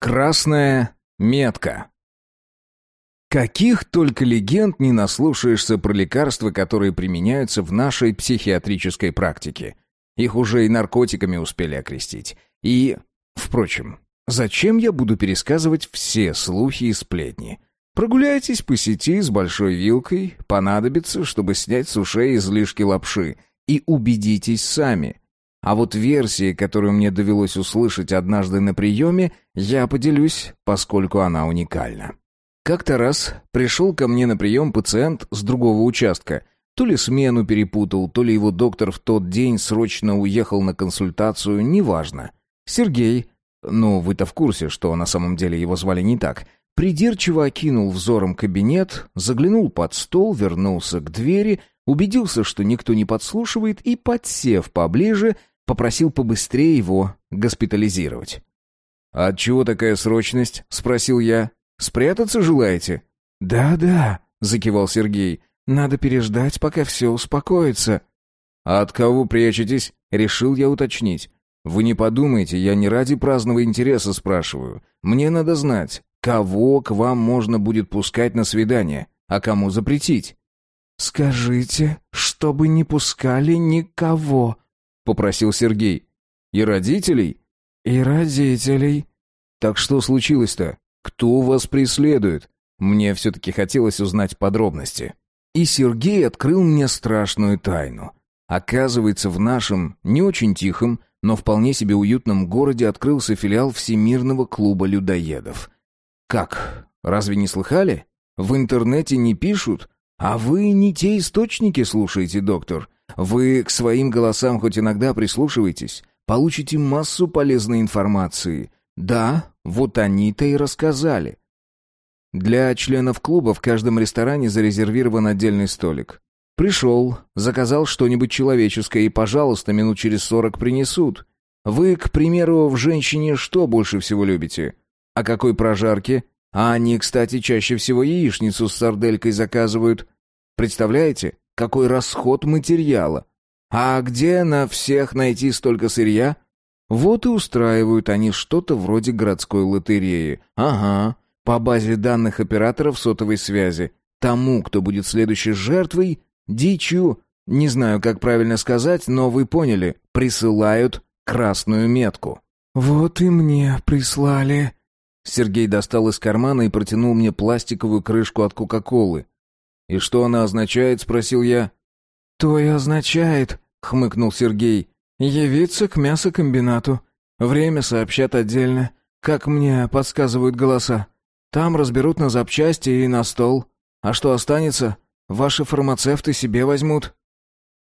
Красная метка. Каких только легенд не наслушаешься про лекарства, которые применяются в нашей психиатрической практике. Их уже и наркотиками успели окрестить. И, впрочем, зачем я буду пересказывать все слухи и сплетни? Прогуляйтесь по сети с большой вилкой, понадобится, чтобы снять с ушей излишки лапши, и убедитесь сами. А вот версии, которую мне довелось услышать однажды на приеме, я поделюсь, поскольку она уникальна. Как-то раз пришел ко мне на прием пациент с другого участка. То ли смену перепутал, то ли его доктор в тот день срочно уехал на консультацию, неважно. Сергей, ну вы-то в курсе, что на самом деле его звали не так, придирчиво окинул взором кабинет, заглянул под стол, вернулся к двери, убедился, что никто не подслушивает и, подсев поближе, Попросил побыстрее его госпитализировать. «А чего такая срочность?» — спросил я. «Спрятаться желаете?» «Да-да», — закивал Сергей. «Надо переждать, пока все успокоится». «А от кого прячетесь?» — решил я уточнить. «Вы не подумайте, я не ради праздного интереса спрашиваю. Мне надо знать, кого к вам можно будет пускать на свидание, а кому запретить». «Скажите, чтобы не пускали никого», попросил Сергей. И родителей? И родителей. Так что случилось-то? Кто вас преследует? Мне все-таки хотелось узнать подробности. И Сергей открыл мне страшную тайну. Оказывается, в нашем, не очень тихом, но вполне себе уютном городе открылся филиал Всемирного клуба людоедов. Как? Разве не слыхали? В интернете не пишут? А вы не те источники слушаете, доктор. Вы к своим голосам хоть иногда прислушиваетесь, получите массу полезной информации. Да, вот они-то и рассказали. Для членов клуба в каждом ресторане зарезервирован отдельный столик. Пришел, заказал что-нибудь человеческое и, пожалуйста, минут через сорок принесут. Вы, к примеру, в женщине что больше всего любите? А какой прожарки? А они, кстати, чаще всего яичницу с сарделькой заказывают. Представляете? Какой расход материала. А где на всех найти столько сырья? Вот и устраивают они что-то вроде городской лотереи. Ага, по базе данных операторов сотовой связи. Тому, кто будет следующей жертвой, дичью, не знаю, как правильно сказать, но вы поняли, присылают красную метку. «Вот и мне прислали». Сергей достал из кармана и протянул мне пластиковую крышку от Кока-Колы. «И что она означает?» — спросил я. «То и означает», — хмыкнул Сергей, — «явиться к мясокомбинату. Время сообщат отдельно, как мне подсказывают голоса. Там разберут на запчасти и на стол. А что останется, ваши фармацевты себе возьмут».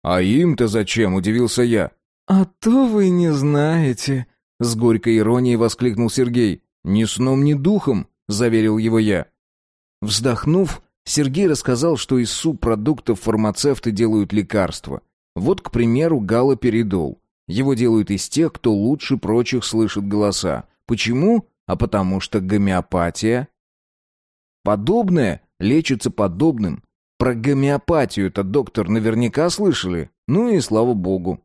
«А им-то зачем?» — удивился я. «А то вы не знаете», — с горькой иронией воскликнул Сергей. «Ни сном, ни духом», — заверил его я. Вздохнув, Сергей рассказал, что из субпродуктов фармацевты делают лекарства. Вот, к примеру, галоперидол. Его делают из тех, кто лучше прочих слышит голоса. Почему? А потому что гомеопатия. Подобное лечится подобным. Про гомеопатию-то доктор наверняка слышали. Ну и слава богу.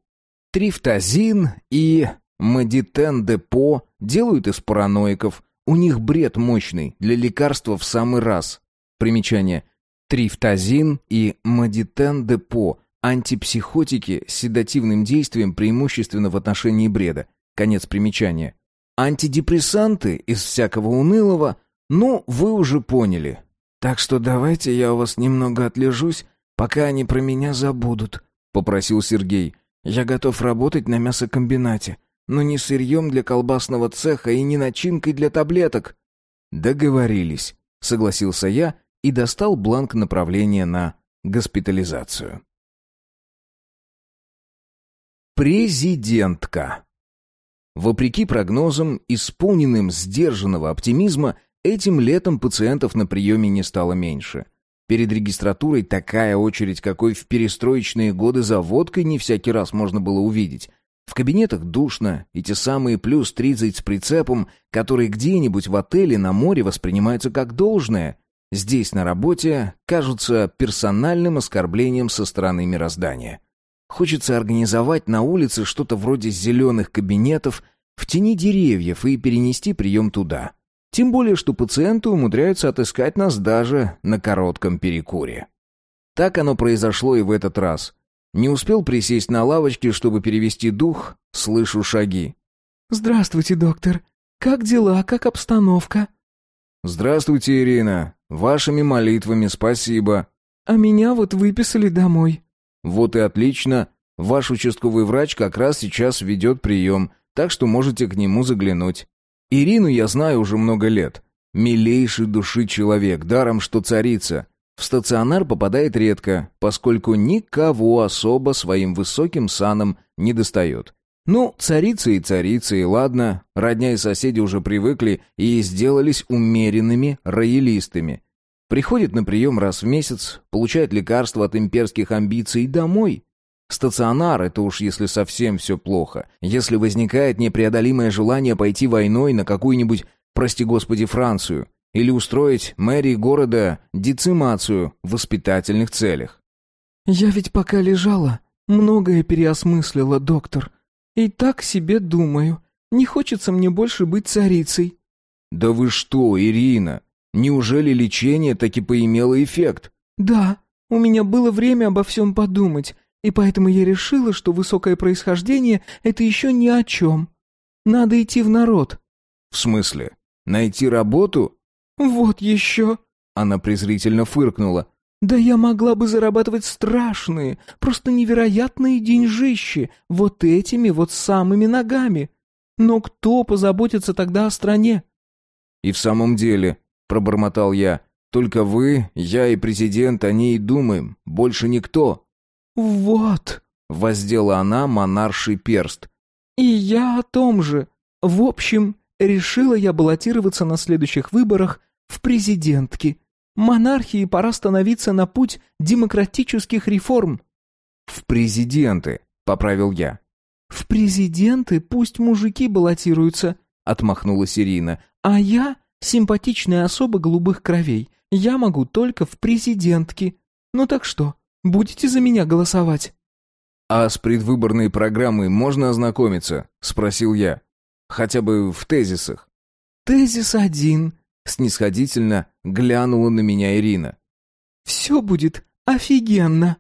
Трифтазин и мадитен-депо делают из параноиков. У них бред мощный, для лекарства в самый раз. Примечание. Трифтазин и мадитен-депо – антипсихотики с седативным действием преимущественно в отношении бреда. Конец примечания. Антидепрессанты из всякого унылого, ну, вы уже поняли. Так что давайте я у вас немного отлежусь, пока они про меня забудут, попросил Сергей. Я готов работать на мясокомбинате, но не сырьем для колбасного цеха и не начинкой для таблеток. Договорились, согласился я и достал бланк направления на госпитализацию. Президентка. Вопреки прогнозам, исполненным сдержанного оптимизма, этим летом пациентов на приеме не стало меньше. Перед регистратурой такая очередь, какой в перестроечные годы за водкой не всякий раз можно было увидеть. В кабинетах душно, и те самые плюс 30 с прицепом, которые где-нибудь в отеле на море воспринимаются как должное, здесь на работе кажутся персональным оскорблением со стороны мироздания. Хочется организовать на улице что-то вроде зеленых кабинетов в тени деревьев и перенести прием туда. Тем более, что пациенты умудряются отыскать нас даже на коротком перекуре. Так оно произошло и в этот раз. Не успел присесть на лавочке, чтобы перевести дух, слышу шаги. «Здравствуйте, доктор. Как дела, как обстановка?» «Здравствуйте, Ирина. Вашими молитвами спасибо». «А меня вот выписали домой». «Вот и отлично. Ваш участковый врач как раз сейчас ведет прием, так что можете к нему заглянуть. Ирину я знаю уже много лет. Милейший души человек, даром что царица. В стационар попадает редко, поскольку никого особо своим высоким саном не достает. Ну, царица и царица, и ладно, родня и соседи уже привыкли и сделались умеренными роялистами. Приходит на прием раз в месяц, получает лекарства от имперских амбиций домой. Стационар — это уж если совсем все плохо. Если возникает непреодолимое желание пойти войной на какую-нибудь, прости господи, Францию, или устроить мэрии города децимацию в воспитательных целях. «Я ведь пока лежала, многое переосмыслила, доктор. И так себе думаю. Не хочется мне больше быть царицей». «Да вы что, Ирина? Неужели лечение таки поимело эффект?» «Да, у меня было время обо всем подумать, и поэтому я решила, что высокое происхождение — это еще ни о чем. Надо идти в народ». «В смысле? Найти работу?» «Вот еще!» Она презрительно фыркнула. «Да я могла бы зарабатывать страшные, просто невероятные деньжищи вот этими вот самыми ногами. Но кто позаботится тогда о стране?» «И в самом деле», — пробормотал я, — «только вы, я и президент о ней думаем, больше никто». «Вот», — воздела она монарший перст. «И я о том же. В общем, решила я баллотироваться на следующих выборах в президентки. Монархии пора становиться на путь демократических реформ». «В президенты», — поправил я. «В президенты пусть мужики баллотируются», — отмахнулась Ирина. «А я симпатичная особа голубых кровей. Я могу только в президентки. Ну так что, будете за меня голосовать?» «А с предвыборной программой можно ознакомиться?» — спросил я. «Хотя бы в тезисах». «Тезис один», Снисходительно глянула на меня Ирина. «Все будет офигенно!»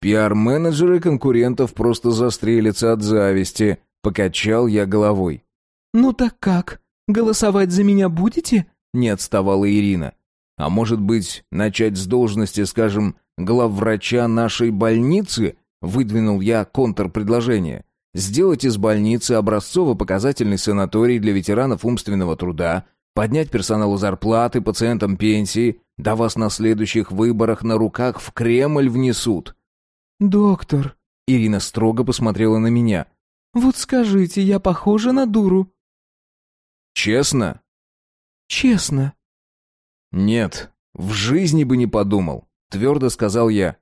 Пиар-менеджеры конкурентов просто застрелятся от зависти, покачал я головой. «Ну так как? Голосовать за меня будете?» Не отставала Ирина. «А может быть, начать с должности, скажем, главврача нашей больницы?» Выдвинул я контрпредложение. Сделать из больницы образцово-показательный санаторий для ветеранов умственного труда, Поднять персоналу зарплаты, пациентам пенсии, да вас на следующих выборах на руках в Кремль внесут. Доктор, Ирина строго посмотрела на меня. Вот скажите, я похожа на дуру? Честно? Честно. Нет, в жизни бы не подумал, твердо сказал я.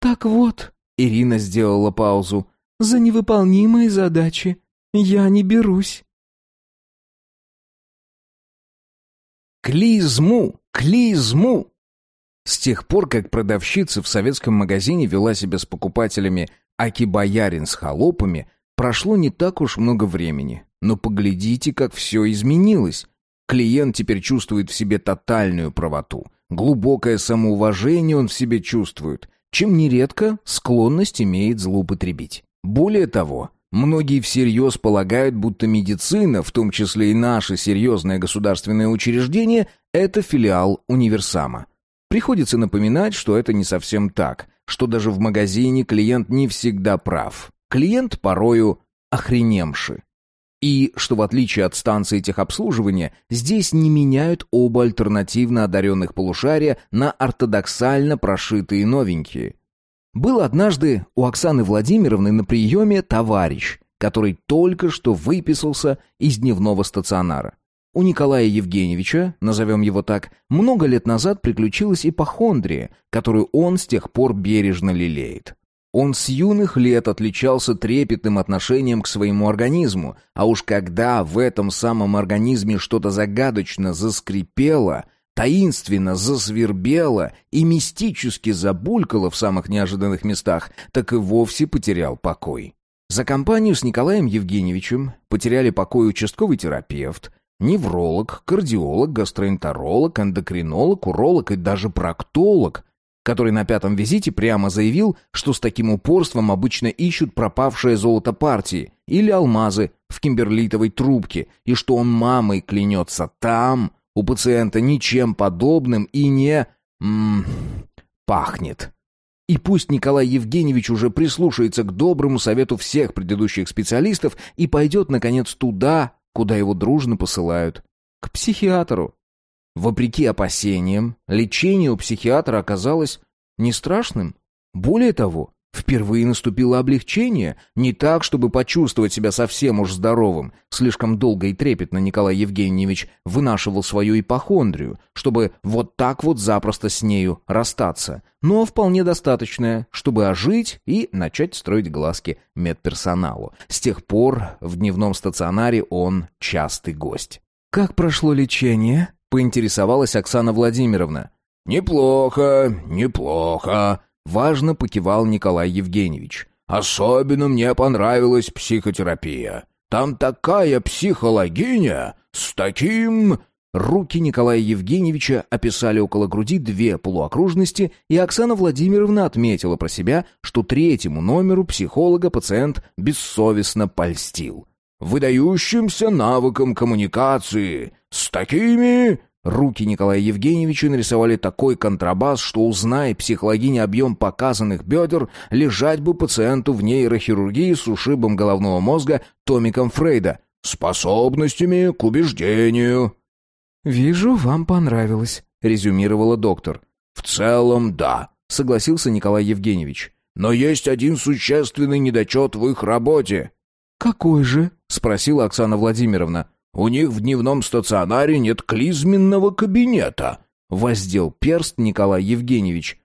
Так вот, Ирина сделала паузу. За невыполнимые задачи я не берусь. Клизму! Клизму! С тех пор, как продавщица в советском магазине вела себя с покупателями аки-боярин с холопами, прошло не так уж много времени. Но поглядите, как все изменилось. Клиент теперь чувствует в себе тотальную правоту. Глубокое самоуважение он в себе чувствует, чем нередко склонность имеет злоупотребить. Более того, Многие всерьез полагают, будто медицина, в том числе и наше серьезное государственное учреждение, это филиал универсама. Приходится напоминать, что это не совсем так, что даже в магазине клиент не всегда прав. Клиент порою охренемши. И что в отличие от станции техобслуживания, здесь не меняют оба альтернативно одаренных полушария на ортодоксально прошитые новенькие. Был однажды у Оксаны Владимировны на приеме товарищ, который только что выписался из дневного стационара. У Николая Евгеньевича, назовем его так, много лет назад приключилась ипохондрия, которую он с тех пор бережно лелеет. Он с юных лет отличался трепетным отношением к своему организму, а уж когда в этом самом организме что-то загадочно заскрипело – таинственно засвербело и мистически забулькало в самых неожиданных местах, так и вовсе потерял покой. За компанию с Николаем Евгеньевичем потеряли покой участковый терапевт, невролог, кардиолог, гастроэнтеролог, эндокринолог, уролог и даже проктолог, который на пятом визите прямо заявил, что с таким упорством обычно ищут пропавшее золото партии или алмазы в кимберлитовой трубке, и что он мамой клянется там, у пациента ничем подобным и не... М -м, пахнет. И пусть Николай Евгеньевич уже прислушается к доброму совету всех предыдущих специалистов и пойдет, наконец, туда, куда его дружно посылают. К психиатру. Вопреки опасениям, лечение у психиатра оказалось не страшным. Более того, Впервые наступило облегчение, не так, чтобы почувствовать себя совсем уж здоровым. Слишком долго и трепетно Николай Евгеньевич вынашивал свою ипохондрию, чтобы вот так вот запросто с нею расстаться. Но вполне достаточное, чтобы ожить и начать строить глазки медперсоналу. С тех пор в дневном стационаре он частый гость. «Как прошло лечение?» — поинтересовалась Оксана Владимировна. «Неплохо, неплохо», Важно покивал Николай Евгеньевич. «Особенно мне понравилась психотерапия. Там такая психологиня с таким...» Руки Николая Евгеньевича описали около груди две полуокружности, и Оксана Владимировна отметила про себя, что третьему номеру психолога пациент бессовестно польстил. «Выдающимся навыком коммуникации, с такими...» Руки Николая Евгеньевича нарисовали такой контрабас, что, узная психологиня объем показанных бедер, лежать бы пациенту в нейрохирургии с ушибом головного мозга томиком Фрейда, способностями к убеждению. «Вижу, вам понравилось», — резюмировала доктор. «В целом, да», — согласился Николай Евгеньевич. «Но есть один существенный недочет в их работе». «Какой же?» — спросила Оксана Владимировна. У них в дневном стационаре нет клизменного кабинета», — воздел перст Николай Евгеньевич.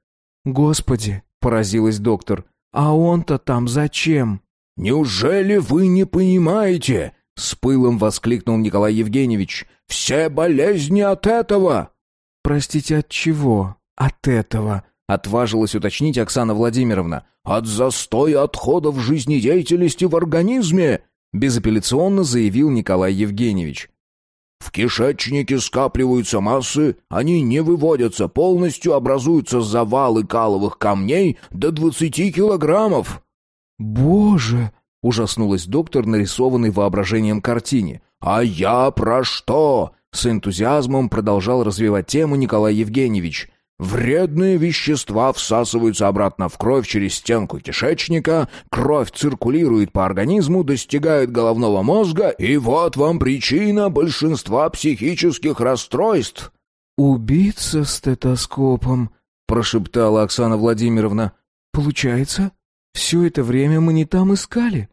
«Господи!» — поразилась доктор. «А он-то там зачем?» «Неужели вы не понимаете?» — с пылом воскликнул Николай Евгеньевич. «Все болезни от этого!» «Простите, от чего? От этого?» — отважилась уточнить Оксана Владимировна. «От застоя отходов жизнедеятельности в организме!» Безапелляционно заявил Николай Евгеньевич. В кишечнике скапливаются массы, они не выводятся, полностью образуются завалы каловых камней до двадцати килограммов. Боже, ужаснулась доктор, нарисованной воображением картине. А я про что? С энтузиазмом продолжал развивать тему Николай Евгеньевич. Вредные вещества всасываются обратно в кровь через стенку кишечника, кровь циркулирует по организму, достигает головного мозга, и вот вам причина большинства психических расстройств. «Убиться стетоскопом», — прошептала Оксана Владимировна. «Получается, все это время мы не там искали?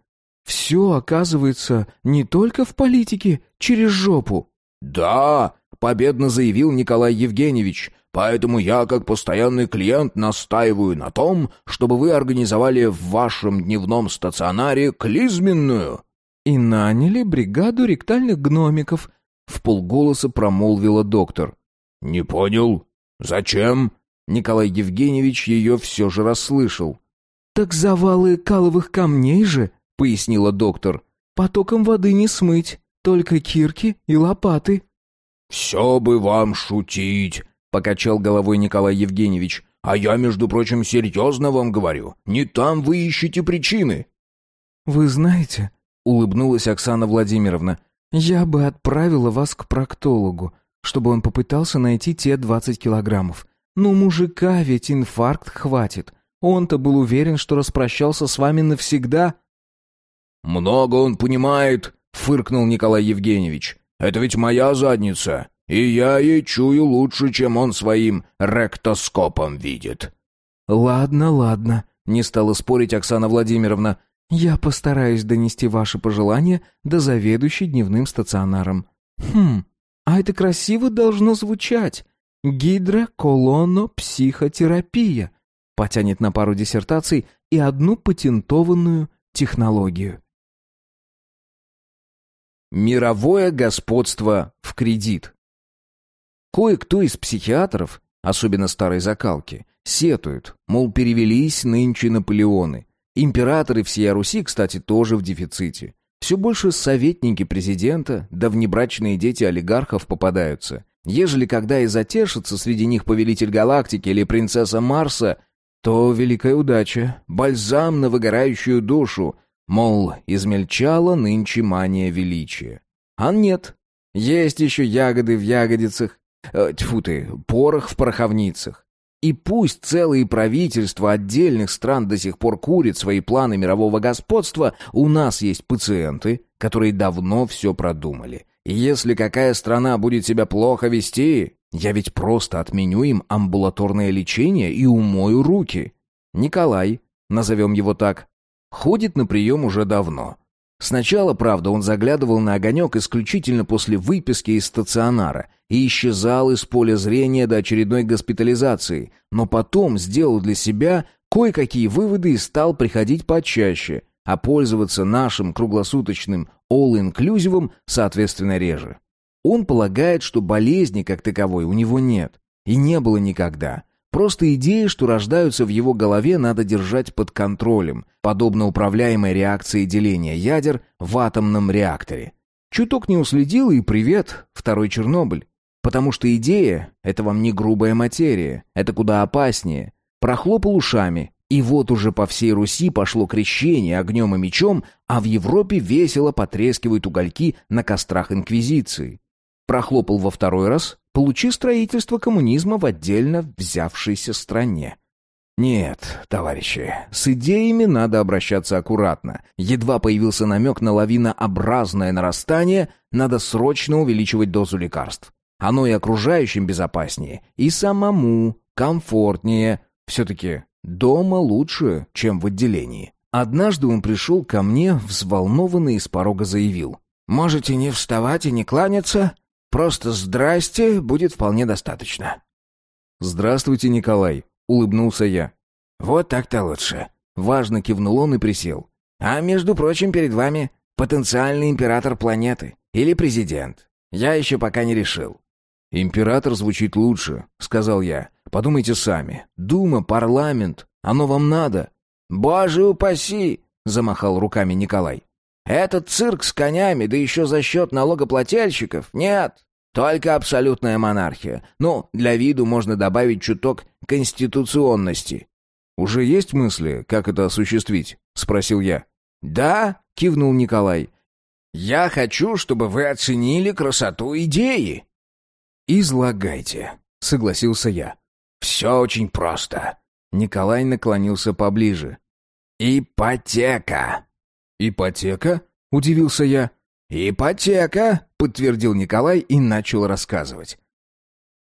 Все, оказывается, не только в политике, через жопу». «Да», — победно заявил Николай Евгеньевич, Поэтому я, как постоянный клиент, настаиваю на том, чтобы вы организовали в вашем дневном стационаре клизменную». «И наняли бригаду ректальных гномиков», — в полголоса промолвила доктор. «Не понял. Зачем?» Николай Евгеньевич ее все же расслышал. «Так завалы каловых камней же», — пояснила доктор. «Потоком воды не смыть, только кирки и лопаты». «Все бы вам шутить», — покачал головой Николай Евгеньевич. «А я, между прочим, серьезно вам говорю. Не там вы ищете причины». «Вы знаете», — улыбнулась Оксана Владимировна, «я бы отправила вас к проктологу, чтобы он попытался найти те двадцать килограммов. Ну, мужика ведь инфаркт хватит. Он-то был уверен, что распрощался с вами навсегда». «Много он понимает», — фыркнул Николай Евгеньевич. «Это ведь моя задница. И я ей чую лучше, чем он своим ректоскопом видит». «Ладно, ладно», — не стала спорить Оксана Владимировна. «Я постараюсь донести ваши пожелания до заведующей дневным стационаром». «Хм, а это красиво должно звучать. Гидроколонопсихотерапия. Потянет на пару диссертаций и одну патентованную технологию». Мировое господство в кредит. Кое-кто из психиатров, особенно старой закалки, сетуют, мол, перевелись нынче Наполеоны. Императоры всей Руси, кстати, тоже в дефиците. Все больше советники президента, да внебрачные дети олигархов попадаются. Ежели когда и затешится среди них повелитель галактики или принцесса Марса, то великая удача, бальзам на выгорающую душу, мол, измельчала нынче мания величия. А нет, есть еще ягоды в ягодицах, э, тьфу ты, порох в пороховницах. И пусть целые правительства отдельных стран до сих пор курят свои планы мирового господства, у нас есть пациенты, которые давно все продумали. Если какая страна будет себя плохо вести, я ведь просто отменю им амбулаторное лечение и умою руки. Николай, назовем его так, ходит на прием уже давно. Сначала, правда, он заглядывал на огонек исключительно после выписки из стационара и исчезал из поля зрения до очередной госпитализации, но потом сделал для себя кое-какие выводы и стал приходить почаще, а пользоваться нашим круглосуточным all-inclusive соответственно реже. Он полагает, что болезни как таковой у него нет и не было никогда. Просто идеи, что рождаются в его голове, надо держать под контролем, подобно управляемой реакции деления ядер в атомном реакторе. Чуток не уследил и привет, второй Чернобыль. Потому что идея — это вам не грубая материя, это куда опаснее. Прохлопал ушами, и вот уже по всей Руси пошло крещение огнем и мечом, а в Европе весело потрескивают угольки на кострах Инквизиции. Прохлопал во второй раз, получи строительство коммунизма в отдельно взявшейся стране. Нет, товарищи, с идеями надо обращаться аккуратно. Едва появился намек на лавинообразное нарастание, надо срочно увеличивать дозу лекарств. Оно и окружающим безопаснее, и самому комфортнее. Все-таки дома лучше, чем в отделении. Однажды он пришел ко мне, взволнованный и с порога заявил. «Можете не вставать и не кланяться. Просто «здрасте» будет вполне достаточно». «Здравствуйте, Николай», — улыбнулся я. «Вот так-то лучше». Важно кивнул он и присел. «А между прочим, перед вами потенциальный император планеты или президент. Я еще пока не решил». «Император звучит лучше», — сказал я. «Подумайте сами. Дума, парламент. Оно вам надо». «Боже упаси!» — замахал руками Николай. Этот цирк с конями, да еще за счет налогоплательщиков? Нет, только абсолютная монархия. Ну, для виду можно добавить чуток конституционности. «Уже есть мысли, как это осуществить?» — спросил я. «Да», — кивнул Николай. «Я хочу, чтобы вы оценили красоту идеи». «Излагайте», — согласился я. «Все очень просто». Николай наклонился поближе. «Ипотека». «Ипотека?» — удивился я. «Ипотека», — подтвердил Николай и начал рассказывать.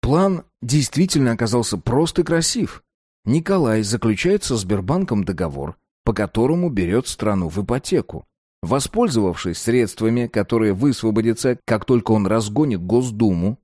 План действительно оказался прост и красив. Николай заключает со Сбербанком договор, по которому берет страну в ипотеку. Воспользовавшись средствами, которые высвободятся, как только он разгонит Госдуму,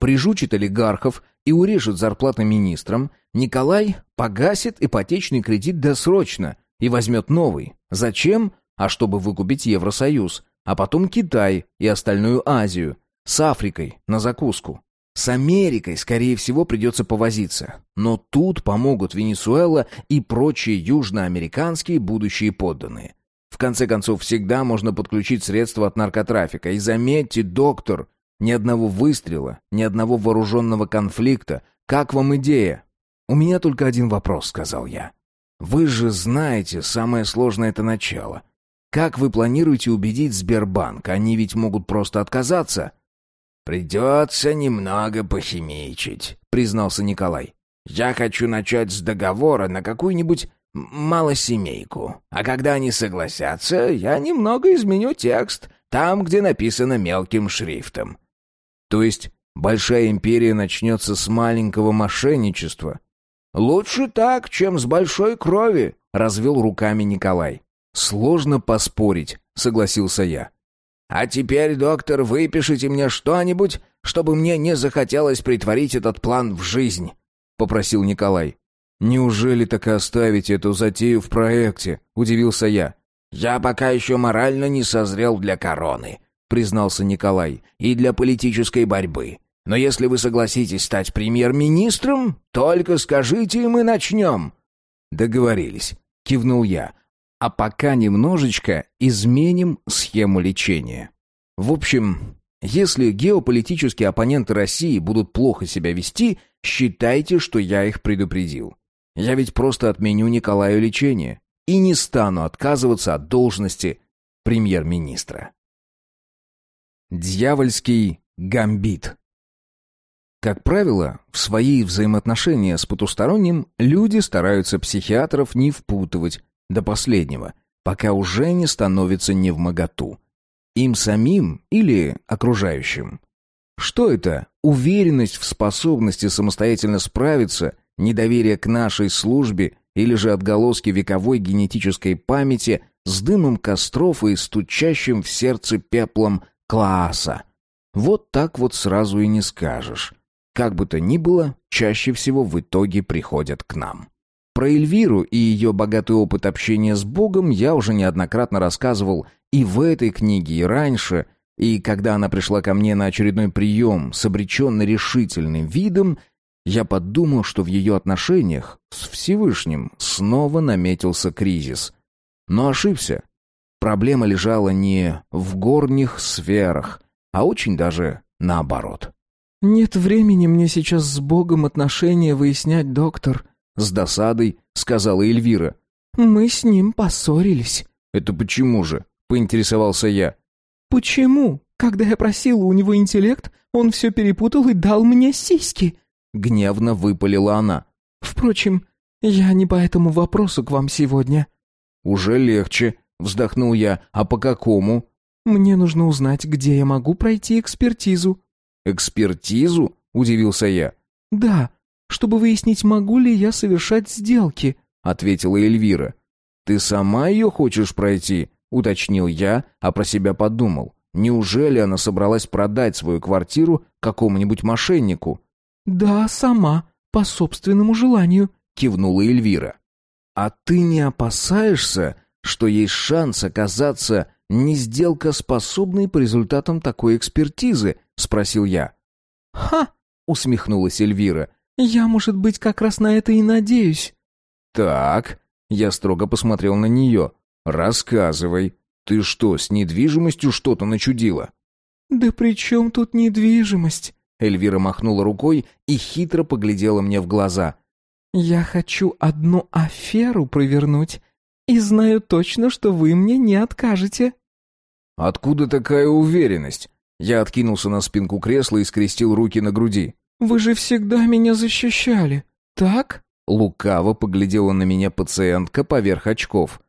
прижучит олигархов и урежет зарплаты министрам, Николай погасит ипотечный кредит досрочно и возьмет новый. Зачем? А чтобы выкупить Евросоюз, а потом Китай и остальную Азию, с Африкой на закуску. С Америкой, скорее всего, придется повозиться. Но тут помогут Венесуэла и прочие южноамериканские будущие подданные. В конце концов, всегда можно подключить средства от наркотрафика. И заметьте, доктор, ни одного выстрела, ни одного вооруженного конфликта. Как вам идея? «У меня только один вопрос», — сказал я. «Вы же знаете, самое сложное — это начало. Как вы планируете убедить Сбербанк? Они ведь могут просто отказаться. Придется немного похимичить, признался Николай. Я хочу начать с договора на какую-нибудь малосемейку. А когда они согласятся, я немного изменю текст там, где написано мелким шрифтом. То есть большая империя начнется с маленького мошенничества? Лучше так, чем с большой крови, развел руками Николай. «Сложно поспорить», — согласился я. «А теперь, доктор, выпишите мне что-нибудь, чтобы мне не захотелось притворить этот план в жизнь», — попросил Николай. «Неужели так и оставите эту затею в проекте?» — удивился я. «Я пока еще морально не созрел для короны», — признался Николай, — «и для политической борьбы. Но если вы согласитесь стать премьер-министром, только скажите, и мы начнем». «Договорились», — кивнул я. А пока немножечко изменим схему лечения. В общем, если геополитические оппоненты России будут плохо себя вести, считайте, что я их предупредил. Я ведь просто отменю Николаю лечение и не стану отказываться от должности премьер-министра. Дьявольский гамбит. Как правило, в свои взаимоотношения с потусторонним люди стараются психиатров не впутывать до последнего, пока уже не становится невмоготу. Им самим или окружающим. Что это? Уверенность в способности самостоятельно справиться, недоверие к нашей службе или же отголоски вековой генетической памяти с дымом костров и стучащим в сердце пеплом класса. Вот так вот сразу и не скажешь. Как бы то ни было, чаще всего в итоге приходят к нам. Про Эльвиру и ее богатый опыт общения с Богом я уже неоднократно рассказывал и в этой книге, и раньше, и когда она пришла ко мне на очередной прием с обреченно решительным видом, я подумал, что в ее отношениях с Всевышним снова наметился кризис. Но ошибся. Проблема лежала не в горних сферах, а очень даже наоборот. «Нет времени мне сейчас с Богом отношения выяснять, доктор», — с досадой сказала Эльвира. «Мы с ним поссорились». «Это почему же?» — поинтересовался я. «Почему? Когда я просила у него интеллект, он все перепутал и дал мне сиськи». Гневно выпалила она. «Впрочем, я не по этому вопросу к вам сегодня». «Уже легче», — вздохнул я. «А по какому?» «Мне нужно узнать, где я могу пройти экспертизу». «Экспертизу?» — удивился я. «Да, чтобы выяснить, могу ли я совершать сделки», — ответила Эльвира. «Ты сама ее хочешь пройти?» — уточнил я, а про себя подумал. «Неужели она собралась продать свою квартиру какому-нибудь мошеннику?» «Да, сама, по собственному желанию», — кивнула Эльвира. «А ты не опасаешься, что есть шанс оказаться не сделка способной по результатам такой экспертизы?» — спросил я. «Ха!» — усмехнулась Эльвира. «Я, может быть, как раз на это и надеюсь». «Так», — я строго посмотрел на нее. «Рассказывай. Ты что, с недвижимостью что-то начудила?» «Да при чем тут недвижимость?» Эльвира махнула рукой и хитро поглядела мне в глаза. «Я хочу одну аферу провернуть, и знаю точно, что вы мне не откажете». «Откуда такая уверенность?» Я откинулся на спинку кресла и скрестил руки на груди. «Вы же всегда меня защищали, так?» Лукаво поглядела на меня пациентка поверх очков.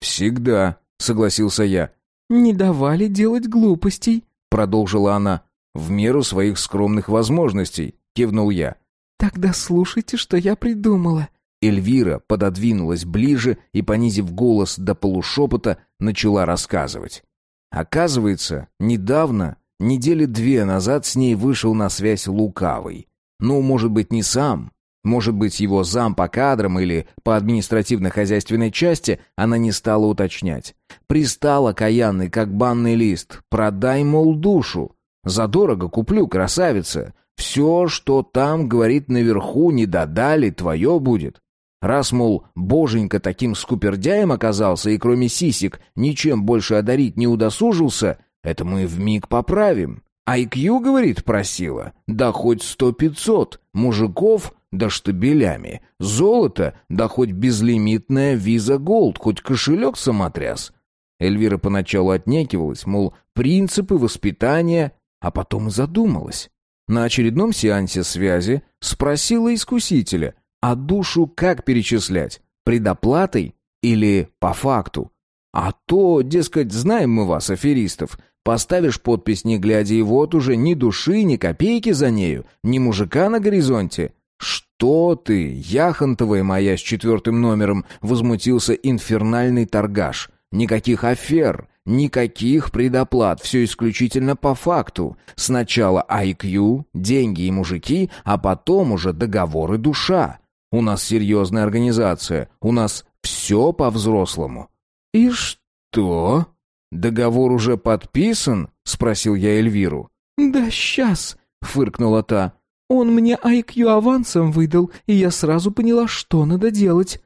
«Всегда», — согласился я. «Не давали делать глупостей», — продолжила она. «В меру своих скромных возможностей», — кивнул я. «Тогда слушайте, что я придумала». Эльвира пододвинулась ближе и, понизив голос до полушепота, начала рассказывать. Оказывается, недавно, недели две назад с ней вышел на связь Лукавый. Ну, может быть, не сам, может быть, его зам по кадрам или по административно-хозяйственной части, она не стала уточнять. Пристала каянный, как банный лист. «Продай, мол, душу. Задорого куплю, красавица. Все, что там, говорит, наверху не додали, твое будет. Раз, мол, боженька таким скупердяем оказался и кроме сисек ничем больше одарить не удосужился, это мы вмиг поправим. IQ, говорит, просила, да хоть сто-пятьсот, мужиков, да штабелями, золото, да хоть безлимитная виза голд, хоть кошелек самотряс. Эльвира поначалу отнекивалась, мол, принципы воспитания, а потом и задумалась. На очередном сеансе связи спросила искусителя, а душу как перечислять, предоплатой или по факту? А то, дескать, знаем мы вас, аферистов, поставишь подпись не глядя, и вот уже ни души, ни копейки за нею, ни мужика на горизонте. «Что ты, яхонтовая моя с четвертым номером!» — возмутился инфернальный торгаш. «Никаких афер, никаких предоплат, все исключительно по факту. Сначала IQ, деньги и мужики, а потом уже договор и душа. У нас серьезная организация, у нас все по-взрослому». «И что? Договор уже подписан?» — спросил я Эльвиру. «Да сейчас», — фыркнула та. Он мне IQ авансом выдал, и я сразу поняла, что надо делать».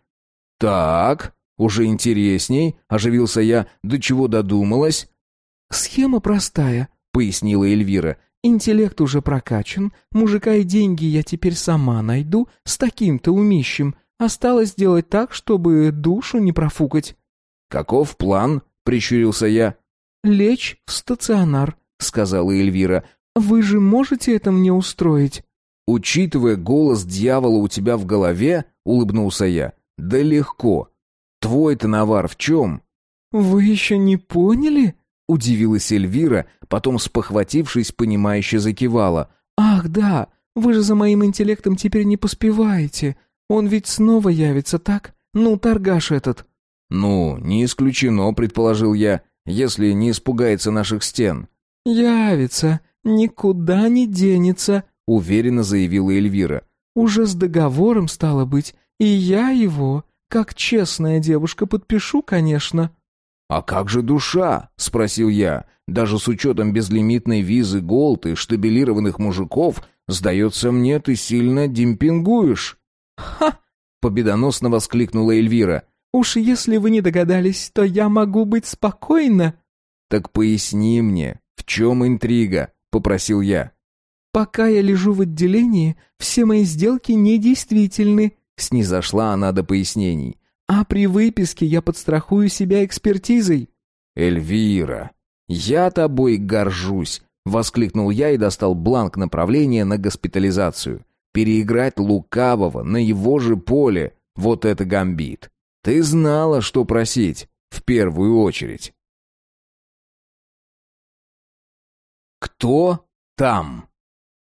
«Так», уже интересней», — оживился я. «До чего додумалась?» «Схема простая», — пояснила Эльвира. «Интеллект уже прокачан, мужика и деньги я теперь сама найду с таким-то умищем. Осталось сделать так, чтобы душу не профукать». «Каков план?» — прищурился я. «Лечь в стационар», — сказала Эльвира. «Вы же можете это мне устроить?» «Учитывая голос дьявола у тебя в голове», — улыбнулся я, — «да легко. Твой-то навар в чем?» «Вы еще не поняли?» — удивилась Эльвира, потом, спохватившись, понимающе закивала. «Ах, да, вы же за моим интеллектом теперь не поспеваете. Он ведь снова явится, так? Ну, торгаш этот». «Ну, не исключено», — предположил я, — «если не испугается наших стен». «Явится, никуда не денется», уверенно заявила Эльвира. Уже с договором стало быть, и я его, как честная девушка, подпишу, конечно. А как же душа? спросил я. Даже с учетом безлимитной визы Голд и штабелированных мужиков, сдается мне, ты сильно демпингуешь. Ха! победоносно воскликнула Эльвира. Уж если вы не догадались, то я могу быть спокойна. Так поясни мне, в чем интрига, попросил я. «Пока я лежу в отделении, все мои сделки недействительны», — снизошла она до пояснений. «А при выписке я подстрахую себя экспертизой». «Эльвира, я тобой горжусь», — воскликнул я и достал бланк направления на госпитализацию. «Переиграть лукавого на его же поле — вот это гамбит. Ты знала, что просить, в первую очередь». Кто там?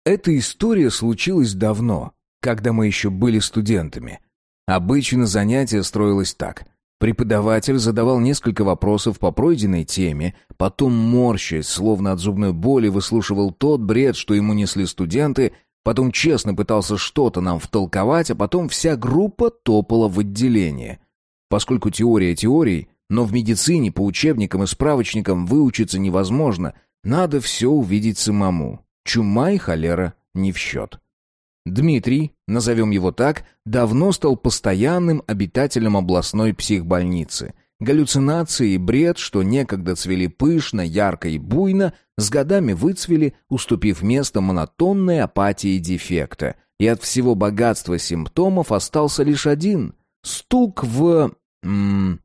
Эта история случилась давно, когда мы еще были студентами. Обычно занятие строилось так. Преподаватель задавал несколько вопросов по пройденной теме, потом, морщась, словно от зубной боли, выслушивал тот бред, что ему несли студенты, потом честно пытался что-то нам втолковать, а потом вся группа топала в отделение. Поскольку теория теорией, но в медицине по учебникам и справочникам выучиться невозможно, надо все увидеть самому. Чума и холера не в счет. Дмитрий, назовем его так, давно стал постоянным обитателем областной психбольницы. Галлюцинации и бред, что некогда цвели пышно, ярко и буйно, с годами выцвели, уступив место монотонной апатии дефекта. И от всего богатства симптомов остался лишь один — стук в... М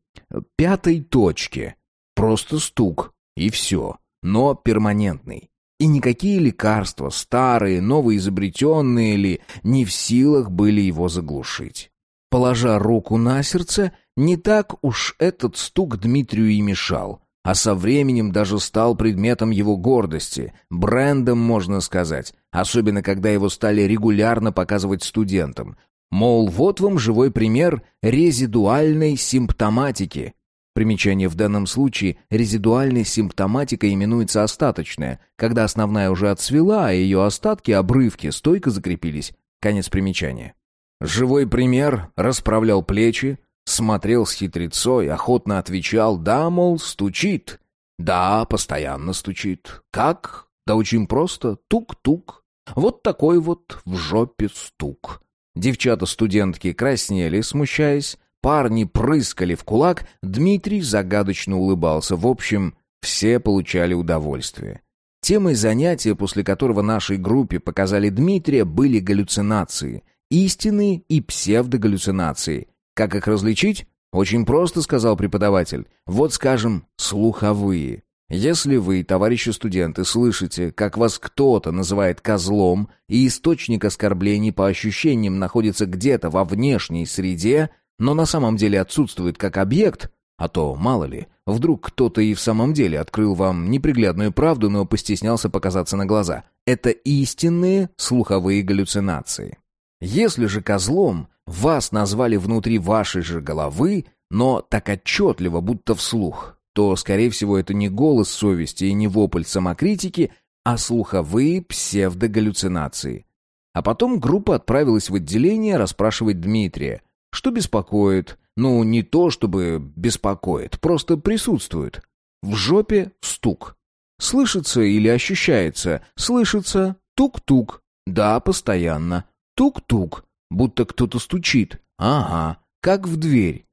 пятой точке. Просто стук, и все, но перманентный. И никакие лекарства, старые, новоизобретенные ли, не в силах были его заглушить. Положа руку на сердце, не так уж этот стук Дмитрию и мешал, а со временем даже стал предметом его гордости, брендом, можно сказать, особенно когда его стали регулярно показывать студентам. Мол, вот вам живой пример резидуальной симптоматики, Примечание в данном случае резидуальной симптоматикой именуется остаточная, когда основная уже отцвела, а ее остатки, обрывки, стойко закрепились. Конец примечания. Живой пример расправлял плечи, смотрел с хитрецой, охотно отвечал «да, мол, стучит». «Да, постоянно стучит». «Как?» «Да очень просто. Тук-тук». Вот такой вот в жопе стук. Девчата-студентки краснели, смущаясь, Парни прыскали в кулак, Дмитрий загадочно улыбался. В общем, все получали удовольствие. Темой занятия, после которого нашей группе показали Дмитрия, были галлюцинации. Истинные и псевдогаллюцинации. Как их различить? Очень просто, сказал преподаватель. Вот, скажем, слуховые. Если вы, товарищи студенты, слышите, как вас кто-то называет козлом, и источник оскорблений по ощущениям находится где-то во внешней среде, но на самом деле отсутствует как объект, а то, мало ли, вдруг кто-то и в самом деле открыл вам неприглядную правду, но постеснялся показаться на глаза. Это истинные слуховые галлюцинации. Если же козлом вас назвали внутри вашей же головы, но так отчетливо, будто вслух, то, скорее всего, это не голос совести и не вопль самокритики, а слуховые псевдогаллюцинации. А потом группа отправилась в отделение расспрашивать Дмитрия, что беспокоит? Ну, не то чтобы беспокоит, просто присутствует. В жопе стук. Слышится или ощущается? Слышится. Тук-тук. Да, постоянно. Тук-тук. Будто кто-то стучит. Ага, как в дверь.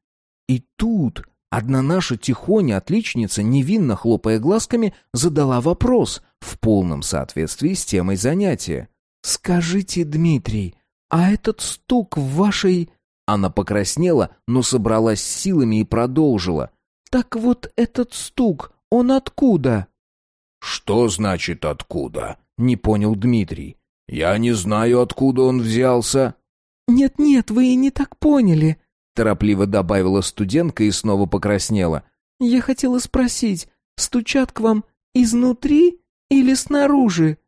И тут одна наша тихоня отличница, невинно хлопая глазками, задала вопрос в полном соответствии с темой занятия. «Скажите, Дмитрий, а этот стук в вашей...» Она покраснела, но собралась с силами и продолжила. «Так вот этот стук, он откуда?» «Что значит «откуда»?» — не понял Дмитрий. «Я не знаю, откуда он взялся». «Нет-нет, вы и не так поняли», — торопливо добавила студентка и снова покраснела. «Я хотела спросить, стучат к вам изнутри или снаружи?»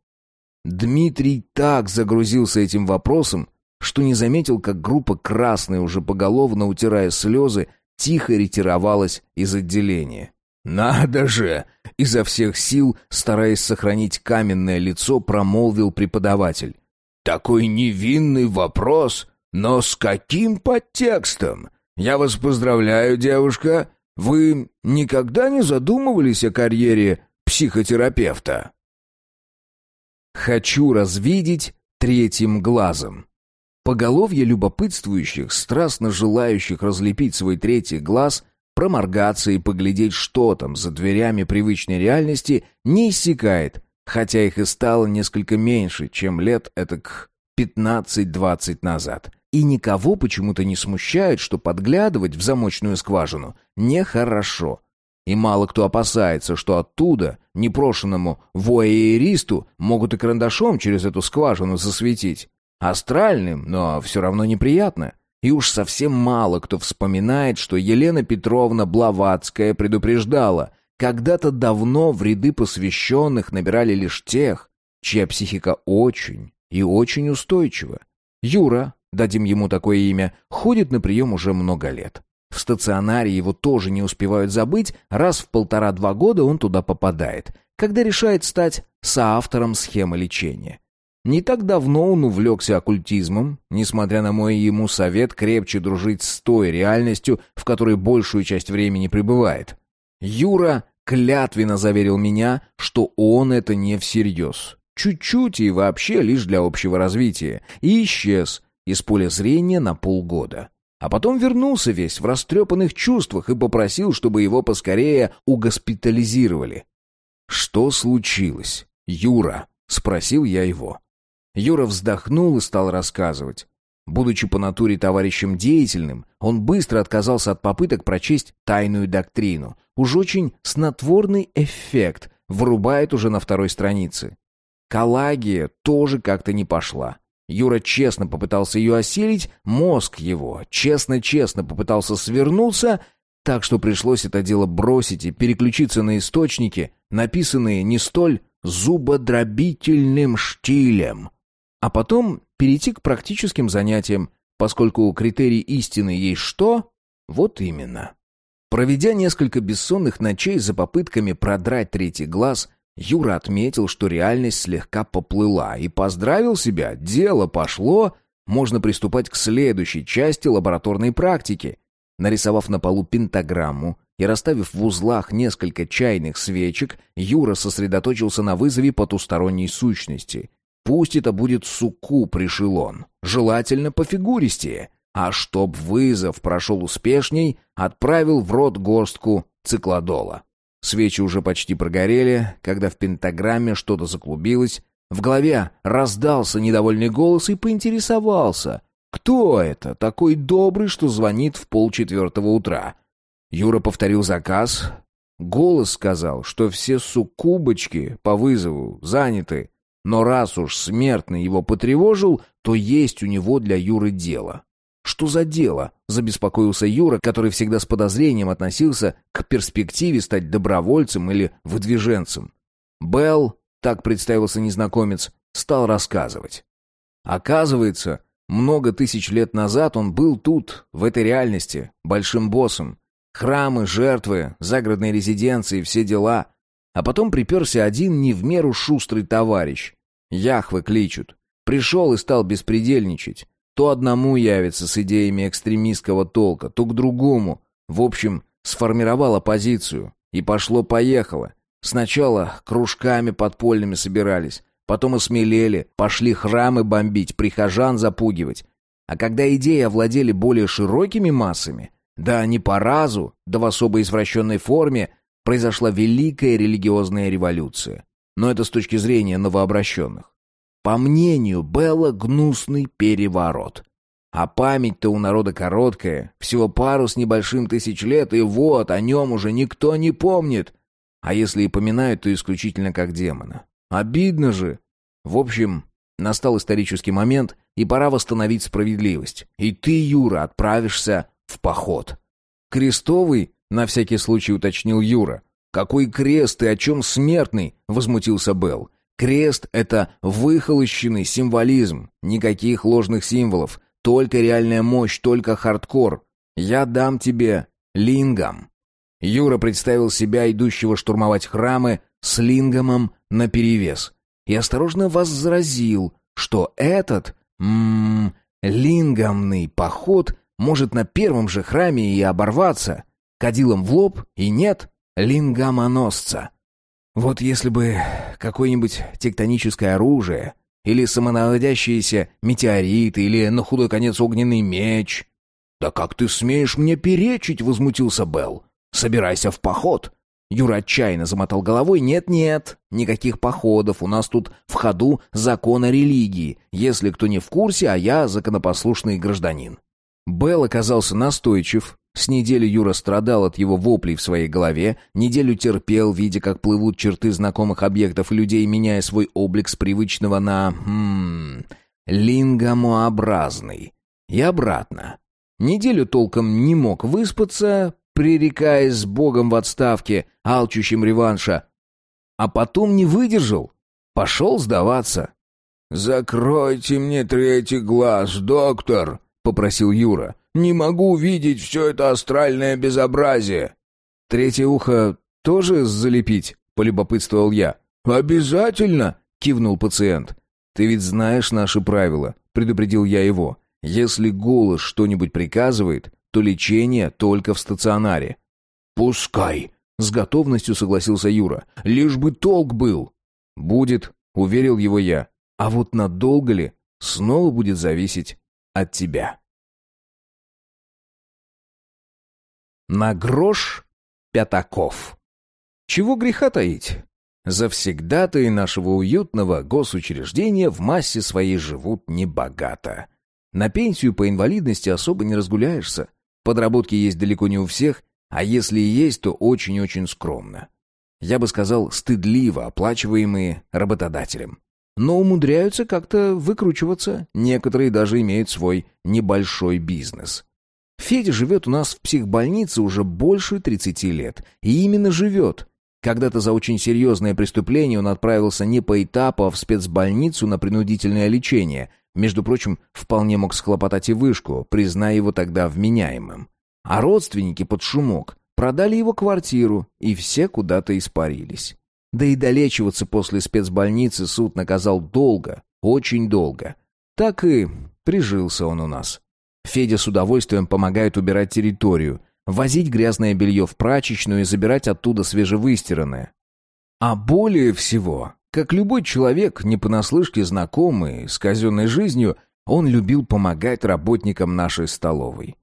Дмитрий так загрузился этим вопросом, что не заметил, как группа красная, уже поголовно утирая слезы, тихо ретировалась из отделения. «Надо же!» — изо всех сил, стараясь сохранить каменное лицо, промолвил преподаватель. «Такой невинный вопрос, но с каким подтекстом? Я вас поздравляю, девушка. Вы никогда не задумывались о карьере психотерапевта?» «Хочу развидеть третьим глазом». Поголовье любопытствующих, страстно желающих разлепить свой третий глаз, проморгаться и поглядеть, что там за дверями привычной реальности, не иссякает, хотя их и стало несколько меньше, чем лет этак 15-20 назад. И никого почему-то не смущает, что подглядывать в замочную скважину нехорошо. И мало кто опасается, что оттуда непрошенному воэристу могут и карандашом через эту скважину засветить. Астральным, но все равно неприятно. И уж совсем мало кто вспоминает, что Елена Петровна Блаватская предупреждала, когда-то давно в ряды посвященных набирали лишь тех, чья психика очень и очень устойчива. Юра, дадим ему такое имя, ходит на прием уже много лет. В стационаре его тоже не успевают забыть, раз в полтора-два года он туда попадает, когда решает стать соавтором схемы лечения. Не так давно он увлекся оккультизмом, несмотря на мой ему совет крепче дружить с той реальностью, в которой большую часть времени пребывает. Юра клятвенно заверил меня, что он это не всерьез. Чуть-чуть и вообще лишь для общего развития. И исчез из поля зрения на полгода. А потом вернулся весь в растрепанных чувствах и попросил, чтобы его поскорее угоспитализировали. «Что случилось, Юра?» — спросил я его. Юра вздохнул и стал рассказывать. Будучи по натуре товарищем деятельным, он быстро отказался от попыток прочесть тайную доктрину. Уж очень снотворный эффект вырубает уже на второй странице. Калагия тоже как-то не пошла. Юра честно попытался ее осилить, мозг его честно-честно попытался свернуться, так что пришлось это дело бросить и переключиться на источники, написанные не столь зубодробительным штилем, а потом перейти к практическим занятиям, поскольку критерий истины есть что? Вот именно. Проведя несколько бессонных ночей за попытками продрать третий глаз, Юра отметил, что реальность слегка поплыла, и поздравил себя, дело пошло, можно приступать к следующей части лабораторной практики. Нарисовав на полу пентаграмму и расставив в узлах несколько чайных свечек, Юра сосредоточился на вызове потусторонней сущности. Пусть это будет суккуб, решил он. Желательно пофигуристее. А чтоб вызов прошел успешней, отправил в рот горстку циклодола. Свечи уже почти прогорели, когда в пентаграмме что-то заклубилось. В голове раздался недовольный голос и поинтересовался. Кто это, такой добрый, что звонит в полчетвертого утра? Юра повторил заказ. Голос сказал, что все суккубочки по вызову заняты, но раз уж смертный его потревожил, то есть у него для Юры дело. «Что за дело?» — забеспокоился Юра, который всегда с подозрением относился к перспективе стать добровольцем или выдвиженцем. Белл, так представился незнакомец, стал рассказывать. Оказывается, много тысяч лет назад он был тут, в этой реальности, большим боссом. Храмы, жертвы, загородные резиденции, все дела. А потом приперся один не в меру шустрый товарищ. Яхвы кличут. Пришел и стал беспредельничать. То одному явится с идеями экстремистского толка, то к другому. В общем, сформировал оппозицию. И пошло-поехало. Сначала кружками подпольными собирались. Потом осмелели, пошли храмы бомбить, прихожан запугивать. А когда идеи овладели более широкими массами, да не по разу, да в особо извращенной форме, произошла великая религиозная революция. Но это с точки зрения новообращенных. По мнению Белла, гнусный переворот. А память-то у народа короткая, всего пару с небольшим тысяч лет, и вот, о нем уже никто не помнит. А если и поминают, то исключительно как демона. Обидно же. В общем, настал исторический момент, и пора восстановить справедливость. И ты, Юра, отправишься в поход. Крестовый, на всякий случай уточнил Юра. Какой крест и о чем смертный? Возмутился Белл. Крест — это выхолощенный символизм. Никаких ложных символов. Только реальная мощь, только хардкор. Я дам тебе лингам. Юра представил себя, идущего штурмовать храмы, с лингамом наперевес. И осторожно возразил, что этот, ммм, лингамный поход может на первом же храме и оборваться. Кадилом в лоб и нет лингамоносца. Вот если бы какое-нибудь тектоническое оружие или самонаводящиеся метеориты, или на худой конец огненный меч. «Да как ты смеешь мне перечить?» — возмутился Белл. «Собирайся в поход». Юра отчаянно замотал головой. «Нет-нет, никаких походов. У нас тут в ходу закон о религии. Если кто не в курсе, а я законопослушный гражданин». Белл оказался настойчив, с недели Юра страдал от его воплей в своей голове, неделю терпел, видя, как плывут черты знакомых объектов и людей, меняя свой облик с привычного на... Хм, лингамообразный. И обратно. Неделю толком не мог выспаться, пререкаясь с богом в отставке, алчущим реванша. А потом не выдержал. Пошел сдаваться. «Закройте мне третий глаз, доктор», — попросил Юра. Не могу видеть все это астральное безобразие. Третье ухо тоже залепить? Полюбопытствовал я. Обязательно, кивнул пациент. Ты ведь знаешь наши правила, предупредил я его. Если голос что-нибудь приказывает, то лечение только в стационаре. Пускай, с готовностью согласился Юра. Лишь бы толк был. Будет, уверил его я. А вот надолго ли, снова будет зависеть от тебя. На грош пятаков. Чего греха таить? Завсегдатые нашего уютного госучреждения в массе своей живут небогато. На пенсию по инвалидности особо не разгуляешься. Подработки есть далеко не у всех, а если и есть, то очень-очень скромно. Я бы сказал, стыдливо оплачиваемые работодателем. Но умудряются как-то выкручиваться, некоторые даже имеют свой небольшой бизнес. Федя живет у нас в психбольнице уже больше 30 лет. И именно живет. Когда-то за очень серьезное преступление он отправился не по этапу, а в спецбольницу на принудительное лечение. Между прочим, вполне мог схлопотать и вышку, призная его тогда вменяемым. А родственники под шумок продали его квартиру, и все куда-то испарились. Да и долечиваться после спецбольницы суд наказал долго, очень долго. Так и прижился он у нас. Федя с удовольствием помогает убирать территорию, возить грязное белье в прачечную и забирать оттуда свежевыстиранное. А более всего, как любой человек, не понаслышке знакомый с казенной жизнью, он любил помогать работникам нашей столовой.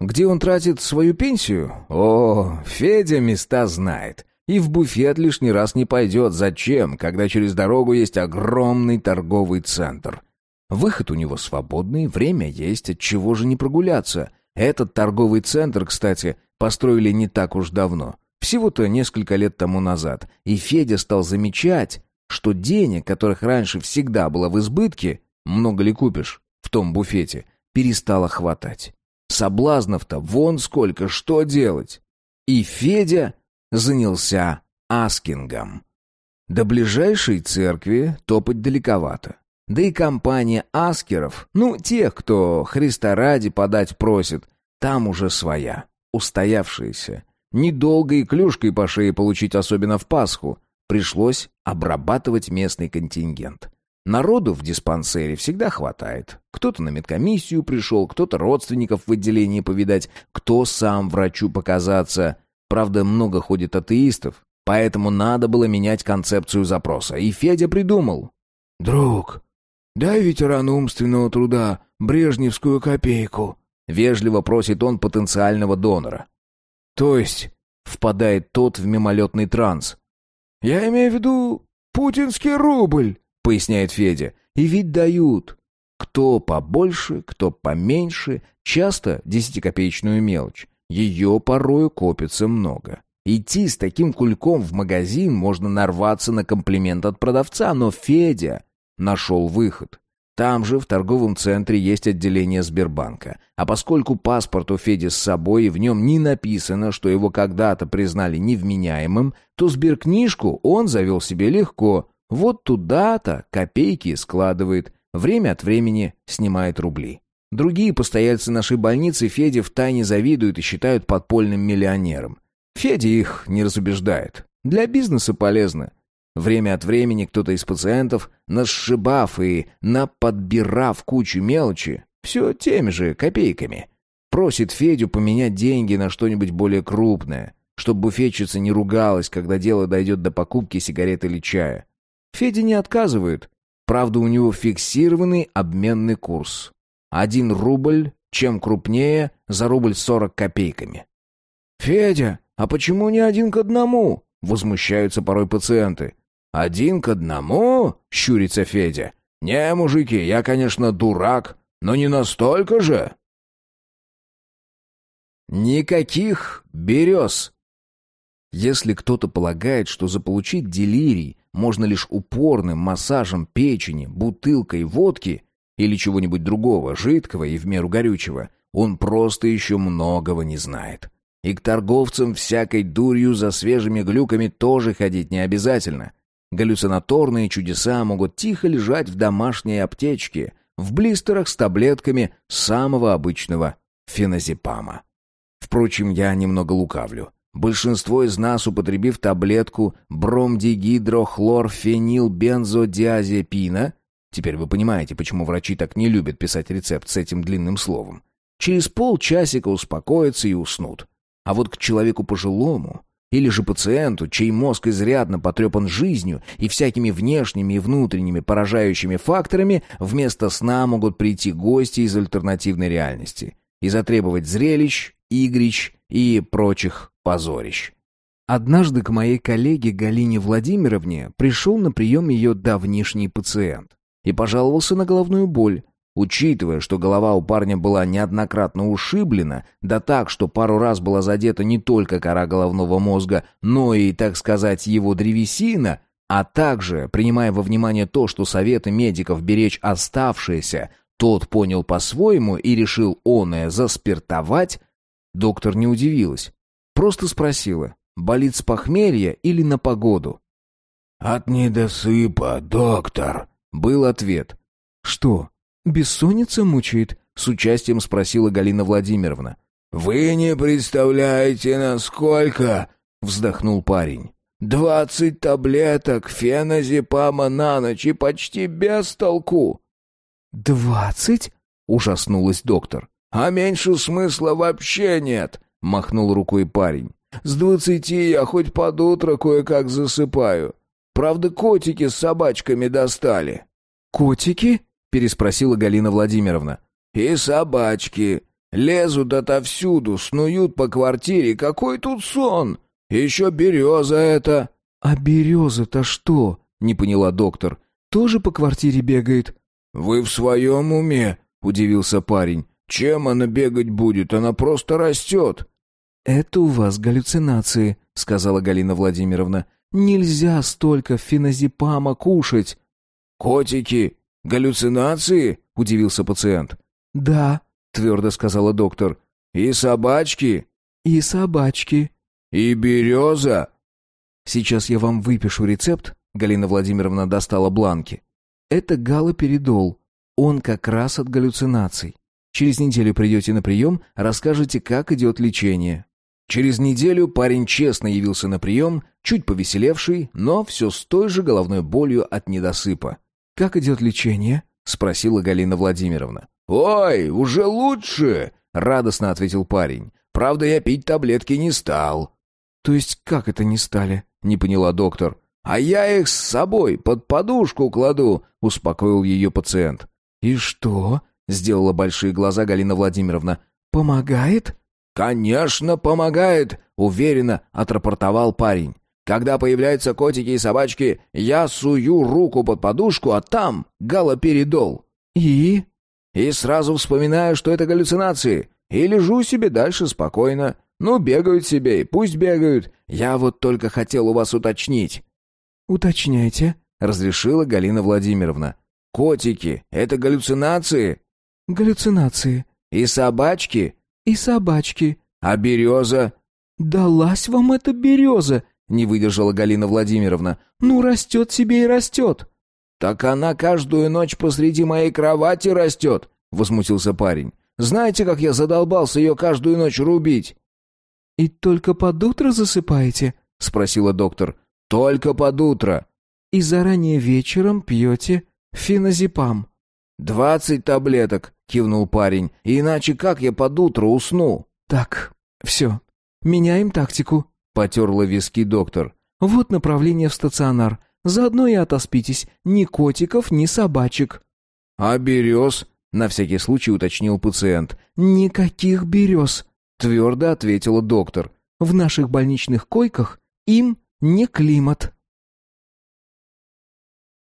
Где он тратит свою пенсию? О, Федя места знает. И в буфет лишний раз не пойдет. Зачем, когда через дорогу есть огромный торговый центр? Выход у него свободный, время есть, от чего же не прогуляться. Этот торговый центр, кстати, построили не так уж давно. Всего-то несколько лет тому назад. И Федя стал замечать, что денег, которых раньше всегда было в избытке, много ли купишь в том буфете, перестало хватать. Соблазнов-то вон сколько, что делать? И Федя занялся аскингом. До ближайшей церкви топать далековато. Да и компания аскеров, ну, тех, кто Христа ради подать просит, там уже своя, устоявшаяся. Недолго и клюшкой по шее получить, особенно в Пасху. Пришлось обрабатывать местный контингент. Народу в диспансере всегда хватает. Кто-то на медкомиссию пришел, кто-то родственников в отделении повидать, кто сам врачу показаться. Правда, много ходит атеистов, поэтому надо было менять концепцию запроса. И Федя придумал. «Друг, Дай ветерану умственного труда брежневскую копейку. Вежливо просит он потенциального донора. То есть, впадает тот в мимолетный транс. Я имею в виду путинский рубль, поясняет Федя. И ведь дают. Кто побольше, кто поменьше, часто десятикопеечную мелочь. Ее порою копится много. Идти с таким кульком в магазин можно нарваться на комплимент от продавца, но Федя нашел выход. Там же, в торговом центре, есть отделение Сбербанка. А поскольку паспорт у Феди с собой, и в нем не написано, что его когда-то признали невменяемым, то сберкнижку он завел себе легко. Вот туда-то копейки складывает, время от времени снимает рубли. Другие постояльцы нашей больницы Феде втайне завидуют и считают подпольным миллионером. Федя их не разубеждает. Для бизнеса полезно. Время от времени кто-то из пациентов, насшибав и наподбирав кучу мелочи, все теми же копейками, просит Федю поменять деньги на что-нибудь более крупное, чтобы буфетчица не ругалась, когда дело дойдет до покупки сигарет или чая. Федя не отказывает. Правда, у него фиксированный обменный курс. Один рубль, чем крупнее, за рубль сорок копейками. «Федя, «А почему не один к одному?» — возмущаются порой пациенты. «Один к одному?» — щурится Федя. «Не, мужики, я, конечно, дурак, но не настолько же!» Никаких берез. Если кто-то полагает, что заполучить делирий можно лишь упорным массажем печени, бутылкой водки или чего-нибудь другого, жидкого и в меру горючего, он просто еще многого не знает. И к торговцам всякой дурью за свежими глюками тоже ходить не обязательно. Галлюцинаторные чудеса могут тихо лежать в домашней аптечке, в блистерах с таблетками самого обычного феназепама. Впрочем, я немного лукавлю. Большинство из нас, употребив таблетку бромдигидрохлорфенилбензодиазепина, теперь вы понимаете, почему врачи так не любят писать рецепт с этим длинным словом, через полчасика успокоятся и уснут. А вот к человеку пожилому или же пациенту, чей мозг изрядно потрепан жизнью и всякими внешними и внутренними поражающими факторами, вместо сна могут прийти гости из альтернативной реальности и затребовать зрелищ, игрищ и прочих позорищ. Однажды к моей коллеге Галине Владимировне пришел на прием ее давнишний пациент и пожаловался на головную боль, Учитывая, что голова у парня была неоднократно ушиблена, да так, что пару раз была задета не только кора головного мозга, но и, так сказать, его древесина, а также, принимая во внимание то, что советы медиков беречь оставшиеся, тот понял по-своему и решил оное заспиртовать, доктор не удивилась. Просто спросила, болит с похмелья или на погоду? «От недосыпа, доктор», — был ответ. «Что, «Бессонница мучает?» — с участием спросила Галина Владимировна. «Вы не представляете, насколько!» — вздохнул парень. «Двадцать таблеток феназепама на ночь и почти без толку!» «Двадцать?» — ужаснулась доктор. «А меньше смысла вообще нет!» — махнул рукой парень. «С двадцати я хоть под утро кое-как засыпаю. Правда, котики с собачками достали». «Котики?» Переспросила Галина Владимировна. «И собачки. Лезут отовсюду, снуют по квартире. Какой тут сон? Еще береза это». «А береза-то что?» — не поняла доктор. «Тоже по квартире бегает?» «Вы в своем уме?» — удивился парень. «Чем она бегать будет? Она просто растет». «Это у вас галлюцинации», — сказала Галина Владимировна. «Нельзя столько феназепама кушать». «Котики «Галлюцинации?» — удивился пациент. «Да», — твердо сказала доктор. «И собачки?» «И собачки». «И береза?» «Сейчас я вам выпишу рецепт», — Галина Владимировна достала бланки. «Это галоперидол. Он как раз от галлюцинаций. Через неделю придете на прием, расскажете, как идет лечение». Через неделю парень честно явился на прием, чуть повеселевший, но все с той же головной болью от недосыпа. «Как идет лечение?» — спросила Галина Владимировна. «Ой, уже лучше!» — радостно ответил парень. «Правда, я пить таблетки не стал». «То есть как это не стали?» — не поняла доктор. «А я их с собой под подушку кладу», — успокоил ее пациент. «И что?» — сделала большие глаза Галина Владимировна. помогает?» «Конечно, помогает», — уверенно отрапортовал парень. «Когда появляются котики и собачки, я сую руку под подушку, а там галоперидол». «И?» «И сразу вспоминаю, что это галлюцинации. И лежу себе дальше спокойно. Ну, бегают себе, и пусть бегают. Я вот только хотел у вас уточнить». «Уточняйте», — разрешила Галина Владимировна. «Котики — это галлюцинации?» «Галлюцинации». «И собачки?» «И собачки». «А береза?» «Далась вам эта береза!» — не выдержала Галина Владимировна. «Ну, растет себе и растет». «Так она каждую ночь посреди моей кровати растет!» — возмутился парень. «Знаете, как я задолбался ее каждую ночь рубить?» «И только под утро засыпаете?» — спросила доктор. «Только под утро». «И заранее вечером пьете феназепам?» «Двадцать таблеток», — кивнул парень. «Иначе как я под утро усну?» «Так, все. Меняем тактику», — потерла виски доктор. «Вот направление в стационар. Заодно и отоспитесь. Ни котиков, ни собачек». «А берез?» — на всякий случай уточнил пациент. «Никаких берез», — твердо ответила доктор. «В наших больничных койках им не климат».